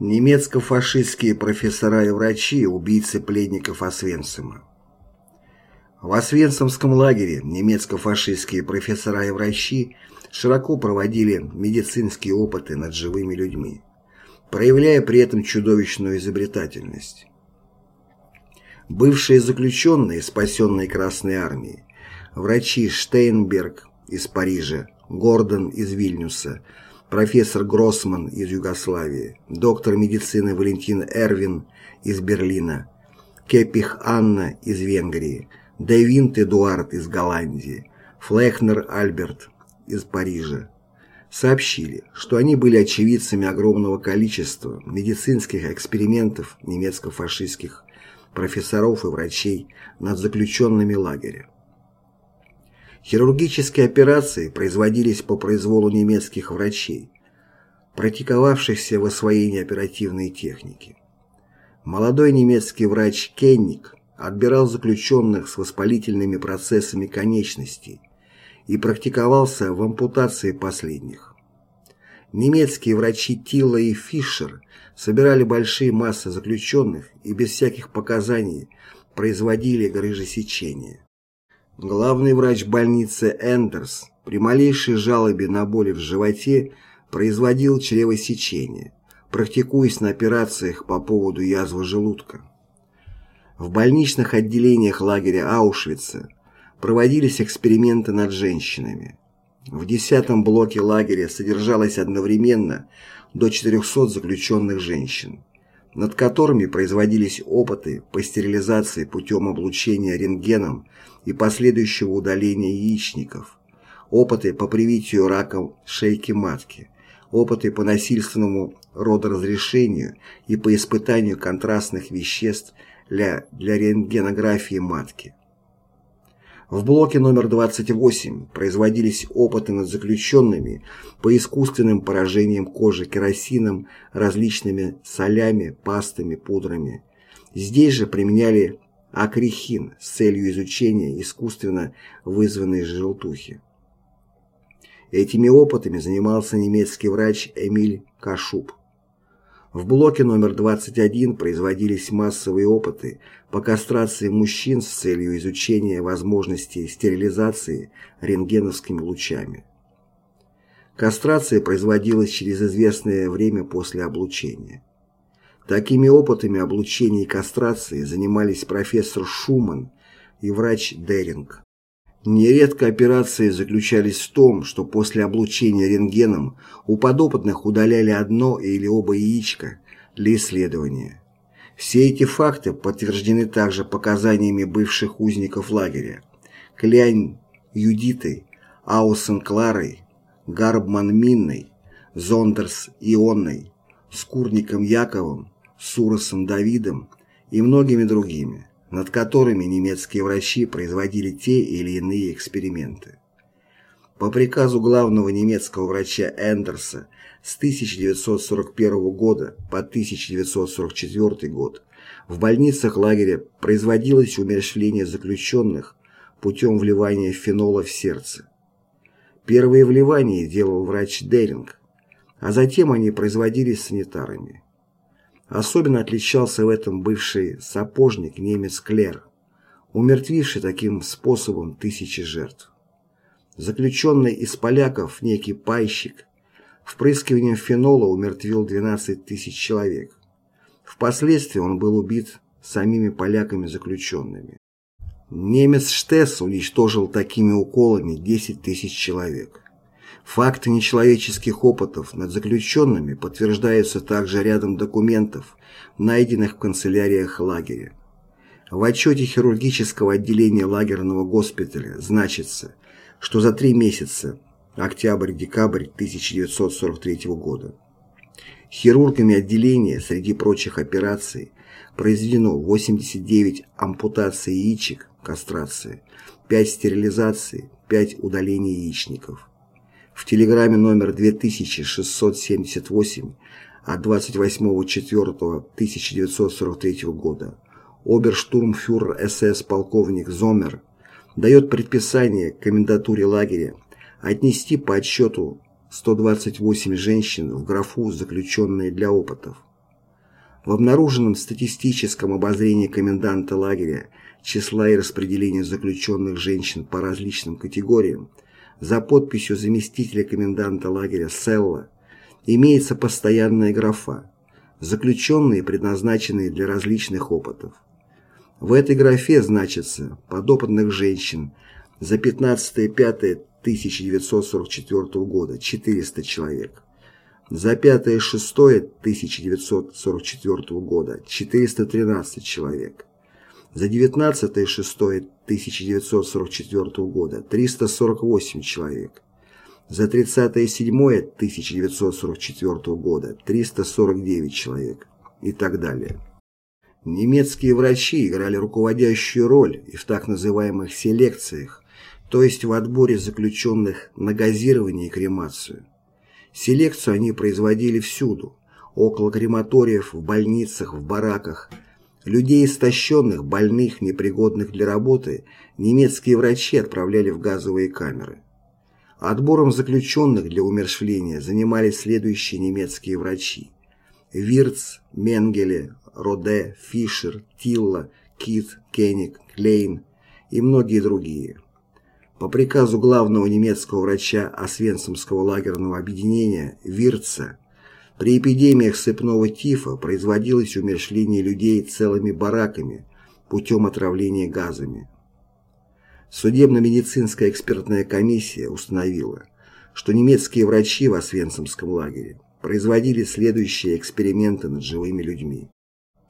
Немецко-фашистские профессора и врачи – убийцы пленников Освенцима. В Освенцимском лагере немецко-фашистские профессора и врачи широко проводили медицинские опыты над живыми людьми, проявляя при этом чудовищную изобретательность. Бывшие заключенные, спасенные Красной Армией, врачи Штейнберг из Парижа, Гордон из Вильнюса – профессор Гроссман из Югославии, доктор медицины Валентин Эрвин из Берлина, Кепих Анна из Венгрии, Девинт Эдуард из Голландии, Флехнер Альберт из Парижа, сообщили, что они были очевидцами огромного количества медицинских экспериментов немецко-фашистских профессоров и врачей над заключенными лагеря. Хирургические операции производились по произволу немецких врачей, практиковавшихся в освоении оперативной техники. Молодой немецкий врач Кенник отбирал заключенных с воспалительными процессами конечностей и практиковался в ампутации последних. Немецкие врачи Тилла и Фишер собирали большие массы заключенных и без всяких показаний производили грыжесечение. Главный врач больницы Эндерс при малейшей жалобе на боли в животе производил чревосечение, практикуясь на операциях по поводу язвы желудка. В больничных отделениях лагеря Аушвица проводились эксперименты над женщинами. В 10 блоке лагеря содержалось одновременно до 400 заключенных женщин, над которыми производились опыты по стерилизации путем облучения рентгеном и последующего удаления яичников, опыты по привитию раком шейки матки, опыты по насильственному родоразрешению и по испытанию контрастных веществ для, для рентгенографии матки. В блоке номер 28 производились опыты над заключенными по искусственным поражениям кожи керосином, различными солями, пастами, пудрами. Здесь же применяли акрихин с целью изучения искусственно вызванной желтухи. Этими опытами занимался немецкий врач Эмиль Кашуб. В блоке номер 21 производились массовые опыты по кастрации мужчин с целью изучения возможностей стерилизации рентгеновскими лучами. Кастрация производилась через известное время после облучения. Такими опытами облучения и кастрации занимались профессор Шуман и врач Деринг. Нередко операции заключались в том, что после облучения рентгеном у подопытных удаляли одно или оба яичка для исследования. Все эти факты подтверждены также показаниями бывших узников лагеря Клянь Юдитой, Аусен Кларой, Гарбман Минной, Зондерс Ионной, Скурником Яковом, Суросом Давидом и многими другими, над которыми немецкие врачи производили те или иные эксперименты. По приказу главного немецкого врача Эндерса с 1941 года по 1944 год в больницах лагеря производилось умерщвление заключенных путем вливания фенола в сердце. Первые вливания делал врач Деринг, а затем они производились санитарами. Особенно отличался в этом бывший сапожник немец Клер, умертвивший таким способом тысячи жертв. Заключенный из поляков некий пайщик впрыскиванием фенола умертвил 12 тысяч человек. Впоследствии он был убит самими поляками-заключенными. Немец Штесс уничтожил такими уколами 10 тысяч человек. Факты нечеловеческих опытов над заключенными подтверждаются также рядом документов, найденных в канцеляриях лагеря. В отчете хирургического отделения лагерного госпиталя значится, что за три месяца, октябрь-декабрь 1943 года, хирургами отделения среди прочих операций произведено 89 ампутаций яичек, кастрации, 5 стерилизаций, 5 удалений яичников. В телеграмме номер 2678 от 28.04.1943 года оберштурмфюрер СС полковник Зомер дает предписание комендатуре лагеря отнести по отчету 128 женщин в графу «Заключенные для опытов». В обнаруженном статистическом обозрении коменданта лагеря числа и распределения заключенных женщин по различным категориям за подписью заместителя коменданта лагеря Селла имеется постоянная графа «Заключенные, предназначенные для различных опытов». В этой графе значится подопытных женщин за 15-5-1944 года 400 человек, за 5-6 1944 года 413 человек, за 19-6 1944 года 348 человек, за 30-7 1944 года 349 человек и так далее. Немецкие врачи играли руководящую роль и в так называемых селекциях, то есть в отборе заключенных на газирование и кремацию. Селекцию они производили всюду, около крематориев, в больницах, в бараках. Людей истощенных, больных, непригодных для работы немецкие врачи отправляли в газовые камеры. Отбором заключенных для умершвления занимались следующие немецкие врачи. Вирц, Менгеле, Роде, Фишер, Тилла, Кит, Кеник, Клейн и многие другие. По приказу главного немецкого врача Освенцимского лагерного объединения Вирца при эпидемиях сыпного тифа производилось умершление людей целыми бараками путем отравления газами. Судебно-медицинская экспертная комиссия установила, что немецкие врачи в Освенцимском лагере производили следующие эксперименты над живыми людьми.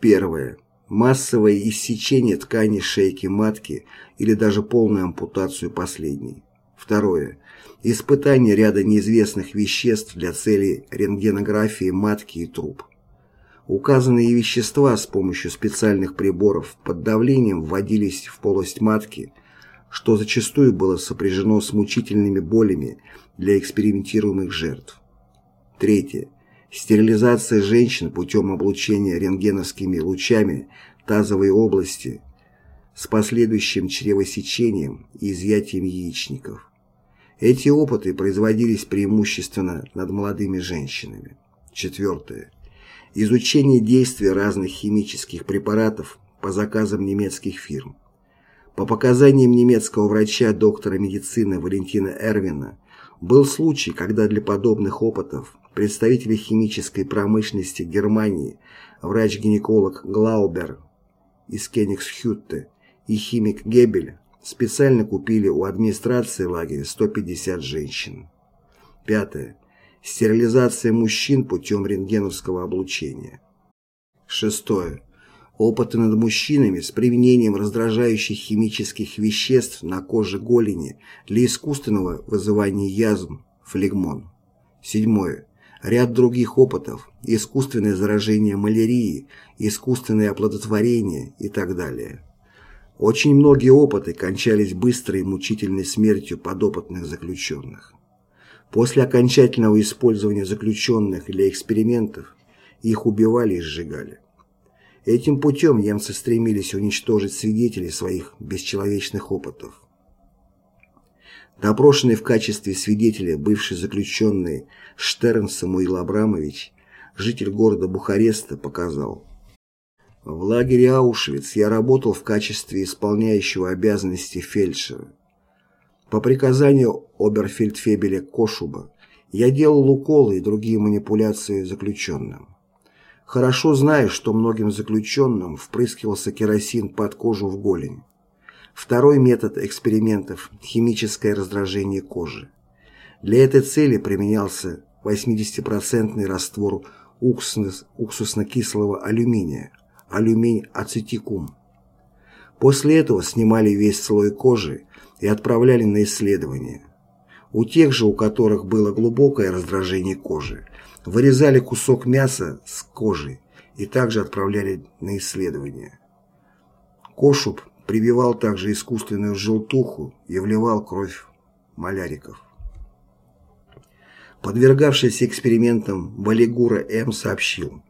Первое. Массовое иссечение ткани шейки матки или даже полную ампутацию последней. Второе. Испытание ряда неизвестных веществ для целей рентгенографии матки и труб. Указанные вещества с помощью специальных приборов под давлением вводились в полость матки, что зачастую было сопряжено с мучительными болями для экспериментируемых жертв. Третье. Стерилизация женщин путем облучения рентгеновскими лучами тазовой области с последующим чревосечением и изъятием яичников. Эти опыты производились преимущественно над молодыми женщинами. Четвертое. Изучение действия разных химических препаратов по заказам немецких фирм. По показаниям немецкого врача доктора медицины Валентина Эрвина, был случай, когда для подобных опытов представители химической промышленности Германии, врач-гинеколог Глаубер из Кенигсхютте и химик Гебель специально купили у администрации лагеря 150 женщин. Пятое. Стерилизация мужчин путем рентгеновского облучения. Шестое. Опыты над мужчинами с применением раздражающих химических веществ на коже голени для искусственного вызывания язм, флегмон. Седьмое ряд других опытов, искусственное заражение малярией, искусственное оплодотворение и так далее. Очень многие опыты кончались быстрой и мучительной смертью подопытных заключенных. После окончательного использования заключенных для экспериментов их убивали и сжигали. Этим путем немцы стремились уничтожить свидетелей своих бесчеловечных опытов. Допрошенный в качестве свидетеля бывший заключенный Штерн Самуил Абрамович, житель города Бухареста, показал. В лагере Аушвиц я работал в качестве исполняющего обязанности фельдшера. По приказанию оберфельдфебеля Кошуба я делал уколы и другие манипуляции заключенным. Хорошо знаю, что многим заключенным впрыскивался керосин под кожу в голень. Второй метод экспериментов – химическое раздражение кожи. Для этой цели применялся 80% раствор уксусно-кислого алюминия, алюминий-ацетикум. После этого снимали весь слой кожи и отправляли на исследование. У тех же, у которых было глубокое раздражение кожи, вырезали кусок мяса с кожи и также отправляли на исследование. Кошуб прививал также искусственную желтуху и вливал кровь маляриков. Подвергавшийся экспериментам Балигура М. сообщил,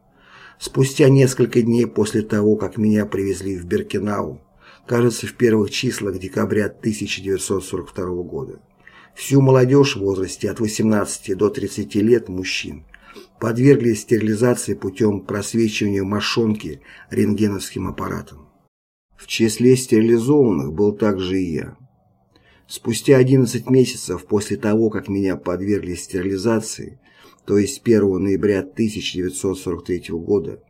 «Спустя несколько дней после того, как меня привезли в Беркинау, кажется, в первых числах декабря 1942 года, всю молодежь в возрасте от 18 до 30 лет мужчин подверглись стерилизации путем просвечивания мошонки рентгеновским аппаратом. В числе стерилизованных был также и я. Спустя 11 месяцев после того, как меня подвергли стерилизации, то есть 1 ноября 1943 года,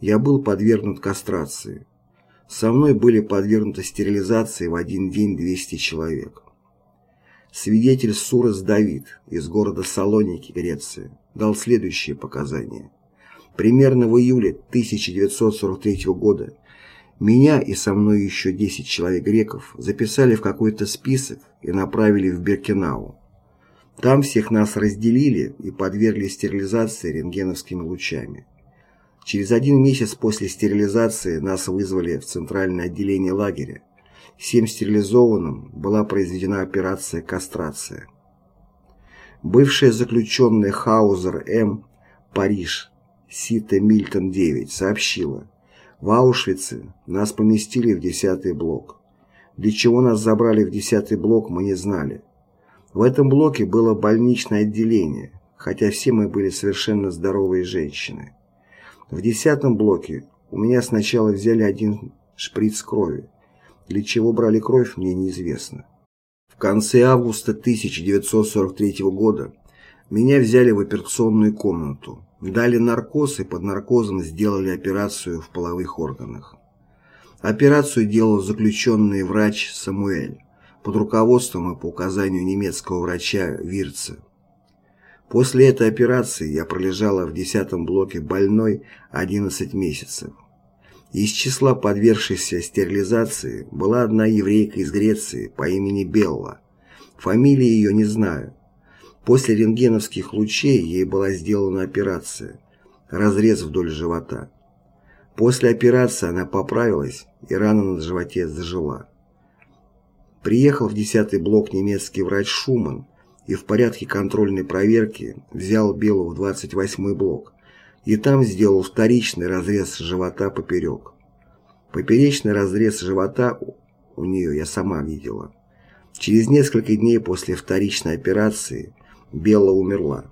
я был подвергнут кастрации. Со мной были подвергнуты стерилизации в один день 200 человек. Свидетель Сурас Давид из города Салоники, Греция, дал следующие показания. Примерно в июле 1943 года меня и со мной еще 10 человек греков записали в какой-то список и направили в Беркинау. Там всех нас разделили и подвергли стерилизации рентгеновскими лучами. Через один месяц после стерилизации нас вызвали в центральное отделение лагеря. Всем стерилизованным была произведена операция кастрация. Бывшая заключенная Хаузер М. Париж, Сита Мильтон 9, сообщила, в Аушвице нас поместили в 10 блок. Для чего нас забрали в 10 блок, мы не знали. В этом блоке было больничное отделение, хотя все мы были совершенно здоровые женщины. В 10 блоке у меня сначала взяли один шприц крови. Для чего брали кровь, мне неизвестно. В конце августа 1943 года меня взяли в операционную комнату, дали наркоз и под наркозом сделали операцию в половых органах. Операцию делал заключенный врач Самуэль под руководством и по указанию немецкого врача Вирца. После этой операции я пролежала в 10 блоке больной 11 месяцев. Из числа подвергшихся стерилизации была одна еврейка из Греции по имени Белла. Фамилии ее не знаю. После рентгеновских лучей ей была сделана операция – разрез вдоль живота. После операции она поправилась, и рана на животе зажила. Приехал в 10-й блок немецкий врач Шуман и в порядке контрольной проверки взял Белу в 28-й блок и там сделал вторичный разрез живота поперек. Поперечный разрез живота у нее я сама видела. Через несколько дней после вторичной операции Белла умерла.